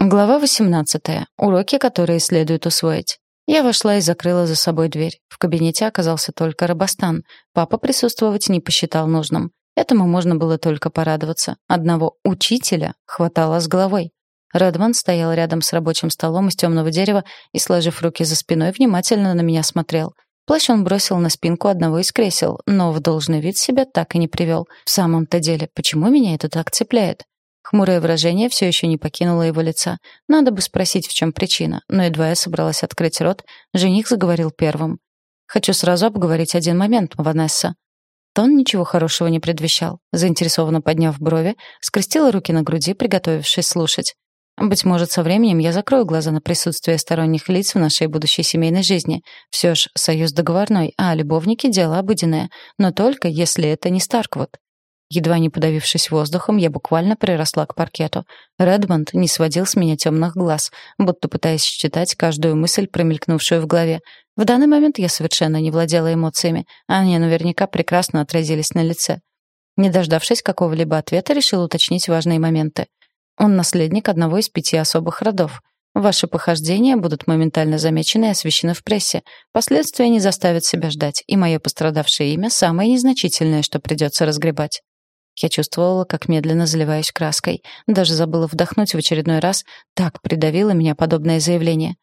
Глава 18. Уроки, которые следует усвоить. Я вошла и закрыла за собой дверь. В кабинете оказался только Робостан. Папа присутствовать не посчитал нужным. Этому можно было только порадоваться. Одного учителя хватало с головой. Редман стоял рядом с рабочим столом из темного дерева и, сложив руки за спиной, внимательно на меня смотрел. Плащ он бросил на спинку одного из кресел, но в должный вид себя так и не привел. В самом-то деле, почему меня это так цепляет? Хмурое выражение все еще не покинуло его лица. Надо бы спросить, в чем причина, но едва я собралась открыть рот, жених заговорил первым. «Хочу сразу обговорить один момент, Ванесса». Тон ничего хорошего не предвещал. Заинтересованно подняв брови, скрестила руки на груди, приготовившись слушать. Быть может, со временем я закрою глаза на присутствие сторонних лиц в нашей будущей семейной жизни. Все ж союз договорной, а любовники — дело обыденное. Но только если это не Старквуд. Едва не подавившись воздухом, я буквально приросла к паркету. Редмонд не сводил с меня темных глаз, будто пытаясь считать каждую мысль, промелькнувшую в голове. В данный момент я совершенно не владела эмоциями, а они наверняка прекрасно отразились на лице. Не дождавшись какого-либо ответа, решил уточнить важные моменты. Он наследник одного из пяти особых родов. Ваши похождения будут моментально замечены и освещены в прессе. Последствия не заставят себя ждать, и мое пострадавшее имя самое незначительное, что придется разгребать. Я чувствовала, как медленно заливаюсь краской. Даже забыла вдохнуть в очередной раз. Так придавило меня подобное заявление.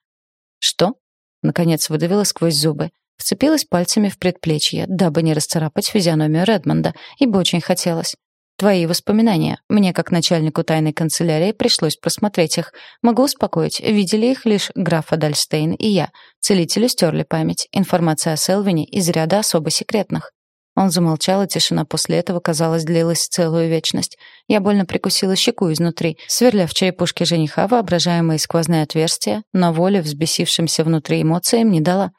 «Что?» — наконец выдавила сквозь зубы. Вцепилась пальцами в предплечье, дабы не расцарапать физиономию Редмонда, ибо очень хотелось. Твои воспоминания. Мне, как начальнику тайной канцелярии, пришлось просмотреть их. Могу успокоить, видели их лишь граф Адальстейн и я. Целителю стерли память. Информация о Селвине из ряда особо секретных. Он замолчал, и тишина после этого, казалось, длилась целую вечность. Я больно прикусила щеку изнутри, сверля в черепушке жениха воображаемые сквозные отверстия, но воля взбесившимся внутри эмоциям не дала.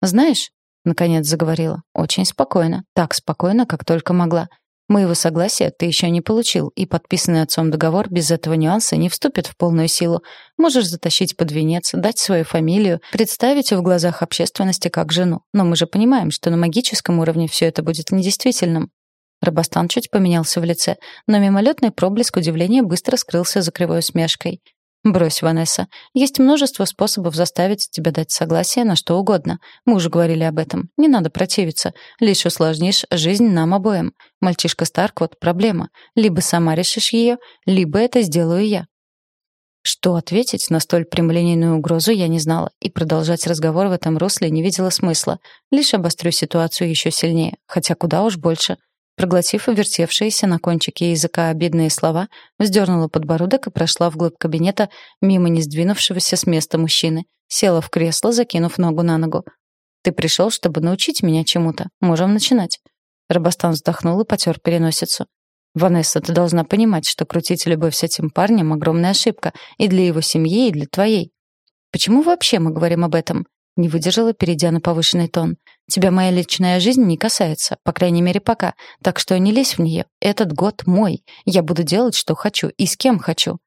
«Знаешь», — наконец заговорила, — «очень спокойно, так спокойно, как только могла. Моего согласия ты еще не получил, и подписанный отцом договор без этого нюанса не вступит в полную силу. Можешь затащить под венец, дать свою фамилию, представить в глазах общественности как жену. Но мы же понимаем, что на магическом уровне все это будет недействительным. Рабостан чуть поменялся в лице, но мимолетный проблеск удивления быстро скрылся за кривой усмешкой. «Брось, Ванесса. Есть множество способов заставить тебя дать согласие на что угодно. Мы уже говорили об этом. Не надо противиться. Лишь усложнишь жизнь нам обоим. Мальчишка Старк — вот проблема. Либо сама решишь ее, либо это сделаю я». Что ответить на столь прямолинейную угрозу я не знала, и продолжать разговор в этом русле не видела смысла. Лишь обострю ситуацию еще сильнее, хотя куда уж больше — Проглотив вертевшиеся на кончике языка обидные слова, вздернула подбородок и прошла вглубь кабинета мимо не сдвинувшегося с места мужчины. Села в кресло, закинув ногу на ногу. «Ты пришел, чтобы научить меня чему-то. Можем начинать». Рабостан вздохнул и потер переносицу. «Ванесса, ты должна понимать, что крутить любовь с этим парнем — огромная ошибка и для его семьи, и для твоей. Почему вообще мы говорим об этом?» Не выдержала, перейдя на повышенный тон. Тебя моя личная жизнь не касается, по крайней мере, пока. Так что не лезь в нее. Этот год мой. Я буду делать, что хочу и с кем хочу».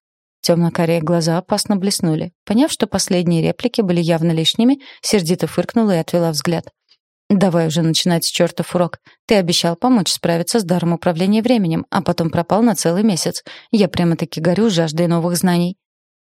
Темно-карие глаза опасно блеснули. Поняв, что последние реплики были явно лишними, сердито фыркнула и отвела взгляд. «Давай уже начинать с чертов урок. Ты обещал помочь справиться с даром управления временем, а потом пропал на целый месяц. Я прямо-таки горю жаждой новых знаний.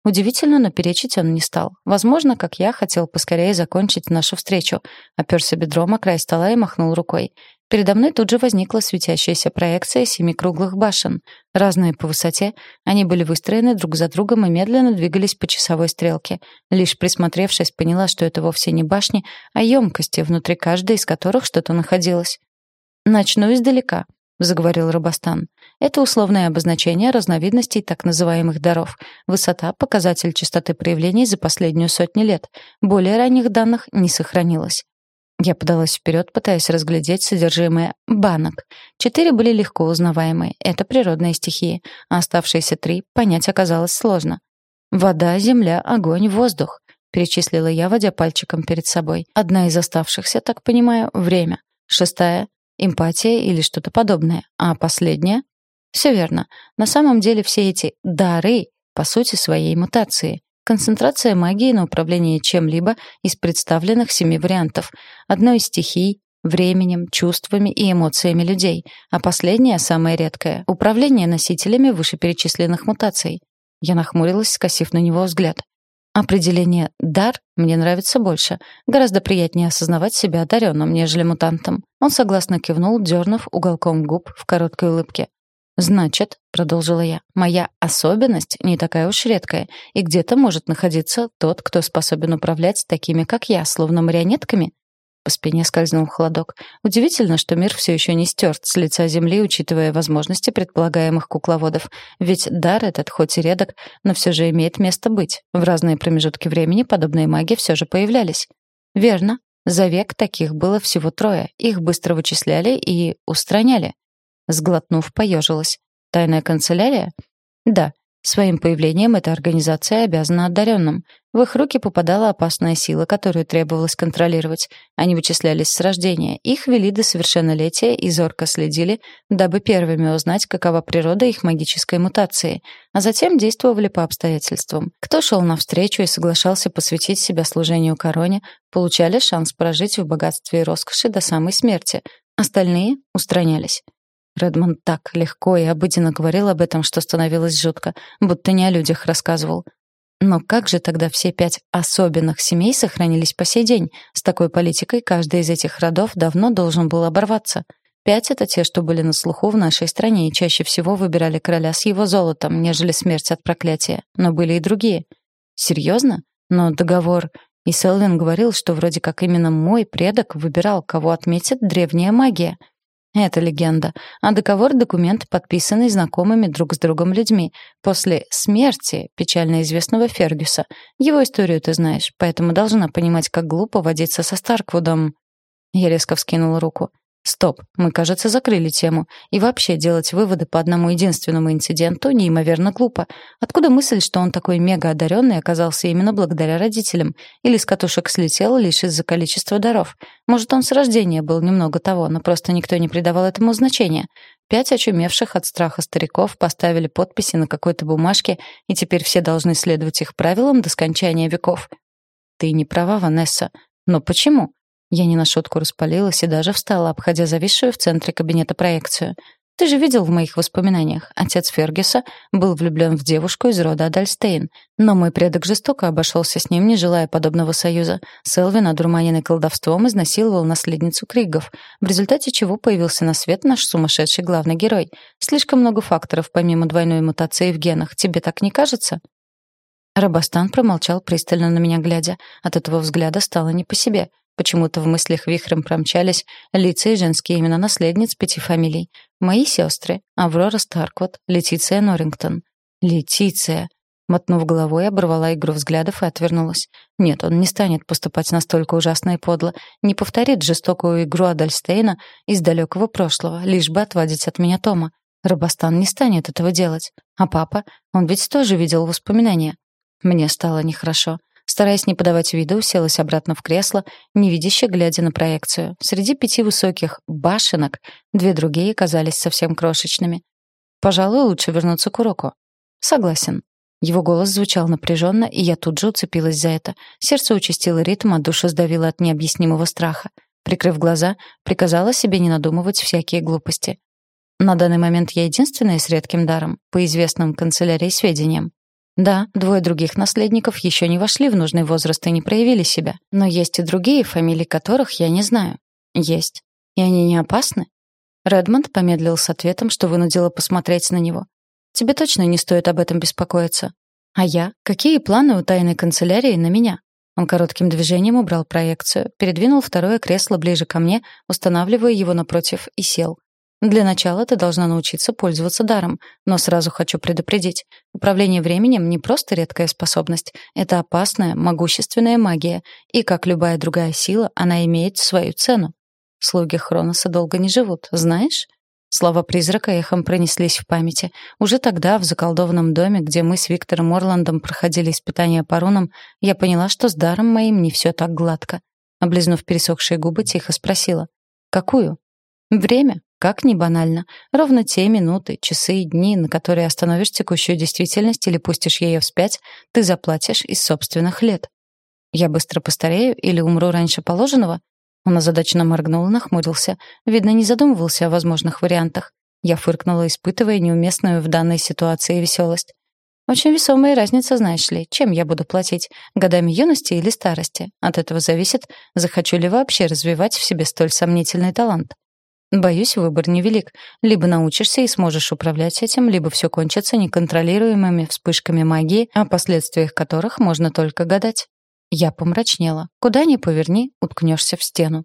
Удивительно, но перечить он не стал. Возможно, как я, хотел поскорее закончить нашу встречу. Оперся бедром о край стола и махнул рукой. Передо мной тут же возникла светящаяся проекция семи круглых башен. Разные по высоте, они были выстроены друг за другом и медленно двигались по часовой стрелке. Лишь присмотревшись, поняла, что это вовсе не башни, а емкости, внутри каждой из которых что-то находилось. «Начну издалека», — заговорил Робостан. «Это условное обозначение разновидностей так называемых даров. Высота — показатель частоты проявлений за последнюю сотню лет. Более ранних данных не сохранилось». Я подалась вперед, пытаясь разглядеть содержимое банок. Четыре были легко узнаваемые. Это природные стихии. А оставшиеся три понять оказалось сложно. «Вода, земля, огонь, воздух», — перечислила я, водя пальчиком перед собой. Одна из оставшихся, так понимаю, — время. Шестая эмпатия или что-то подобное. А последнее? Все верно. На самом деле все эти «дары» по сути своей мутации. Концентрация магии на управление чем-либо из представленных семи вариантов. Одной из стихий, временем, чувствами и эмоциями людей, а последнее, самое редкое — управление носителями вышеперечисленных мутаций. Я нахмурилась, скосив на него взгляд. Определение «дар» мне нравится больше. Гораздо приятнее осознавать себя одаренным, нежели мутантом. Он согласно кивнул, дернув уголком губ в короткой улыбке. «Значит», — продолжила я, — «моя особенность не такая уж редкая, и где-то может находиться тот, кто способен управлять такими, как я, словно марионетками?» По спине скользнул холодок. Удивительно, что мир все еще не стерт с лица земли, учитывая возможности предполагаемых кукловодов. Ведь дар этот, хоть и редок, но все же имеет место быть. В разные промежутки времени подобные маги все же появлялись. Верно. За век таких было всего трое. Их быстро вычисляли и устраняли. Сглотнув, поежилась. Тайная канцелярия? Да, Своим появлением эта организация обязана одаренным. В их руки попадала опасная сила, которую требовалось контролировать. Они вычислялись с рождения, их вели до совершеннолетия и зорко следили, дабы первыми узнать, какова природа их магической мутации, а затем действовали по обстоятельствам. Кто шел навстречу и соглашался посвятить себя служению короне, получали шанс прожить в богатстве и роскоши до самой смерти. Остальные устранялись. Редмонд так легко и обыденно говорил об этом, что становилось жутко, будто не о людях рассказывал. Но как же тогда все пять особенных семей сохранились по сей день? С такой политикой каждый из этих родов давно должен был оборваться. Пять — это те, что были на слуху в нашей стране и чаще всего выбирали короля с его золотом, нежели смерть от проклятия. Но были и другие. Серьезно? Но договор... И Селвин говорил, что вроде как именно мой предок выбирал, кого отметит древняя магия — это легенда. А договор — документ, подписанный знакомыми друг с другом людьми после смерти печально известного Фергюса. Его историю ты знаешь, поэтому должна понимать, как глупо водиться со Старквудом. Я резко вскинула руку. Стоп, мы, кажется, закрыли тему. И вообще делать выводы по одному единственному инциденту неимоверно глупо. Откуда мысль, что он такой мега одаренный оказался именно благодаря родителям? Или с катушек слетел лишь из-за количества даров? Может, он с рождения был немного того, но просто никто не придавал этому значения? Пять очумевших от страха стариков поставили подписи на какой-то бумажке, и теперь все должны следовать их правилам до скончания веков. Ты не права, Ванесса. Но почему? Я не на шутку распалилась и даже встала, обходя зависшую в центре кабинета проекцию. Ты же видел в моих воспоминаниях, отец Фергюса был влюблен в девушку из рода Адальстейн, но мой предок жестоко обошелся с ним, не желая подобного союза. Селвин, одурманенный колдовством, изнасиловал наследницу Кригов, в результате чего появился на свет наш сумасшедший главный герой. Слишком много факторов, помимо двойной мутации в генах. Тебе так не кажется? Рабастан промолчал, пристально на меня глядя. От этого взгляда стало не по себе — Почему-то в мыслях вихрем промчались лица и женские имена наследниц пяти фамилий. Мои сестры — Аврора Старквот, Летиция Норрингтон. Летиция! Мотнув головой, оборвала игру взглядов и отвернулась. Нет, он не станет поступать настолько ужасно и подло, не повторит жестокую игру Адальстейна из далекого прошлого, лишь бы отвадить от меня Тома. Рабастан не станет этого делать. А папа? Он ведь тоже видел воспоминания. Мне стало нехорошо. Стараясь не подавать виду, уселась обратно в кресло, невидяще глядя на проекцию. Среди пяти высоких башенок две другие казались совсем крошечными. Пожалуй, лучше вернуться к уроку. Согласен. Его голос звучал напряженно, и я тут же уцепилась за это. Сердце участило ритм, а душа сдавила от необъяснимого страха. Прикрыв глаза, приказала себе не надумывать всякие глупости. На данный момент я единственная с редким даром, по известным канцелярии сведениям. Да, двое других наследников еще не вошли в нужный возраст и не проявили себя. Но есть и другие, фамилии которых я не знаю. Есть. И они не опасны? Редмонд помедлил с ответом, что вынудило посмотреть на него. Тебе точно не стоит об этом беспокоиться. А я? Какие планы у тайной канцелярии на меня? Он коротким движением убрал проекцию, передвинул второе кресло ближе ко мне, устанавливая его напротив, и сел. Для начала ты должна научиться пользоваться даром, но сразу хочу предупредить. Управление временем не просто редкая способность, это опасная, могущественная магия, и как любая другая сила, она имеет свою цену. Слуги Хроноса долго не живут, знаешь? Слова призрака эхом пронеслись в памяти. Уже тогда, в заколдованном доме, где мы с Виктором Орландом проходили испытания по рунам, я поняла, что с даром моим не все так гладко. Облизнув пересохшие губы, тихо спросила. «Какую?» «Время», как ни банально, ровно те минуты, часы и дни, на которые остановишь текущую действительность или пустишь ее вспять, ты заплатишь из собственных лет. Я быстро постарею или умру раньше положенного? Он озадаченно моргнул и нахмурился. Видно, не задумывался о возможных вариантах. Я фыркнула, испытывая неуместную в данной ситуации веселость. Очень весомая разница, знаешь ли, чем я буду платить, годами юности или старости. От этого зависит, захочу ли вообще развивать в себе столь сомнительный талант. Боюсь, выбор невелик. Либо научишься и сможешь управлять этим, либо все кончится неконтролируемыми вспышками магии, о последствиях которых можно только гадать. Я помрачнела. Куда ни поверни, уткнешься в стену.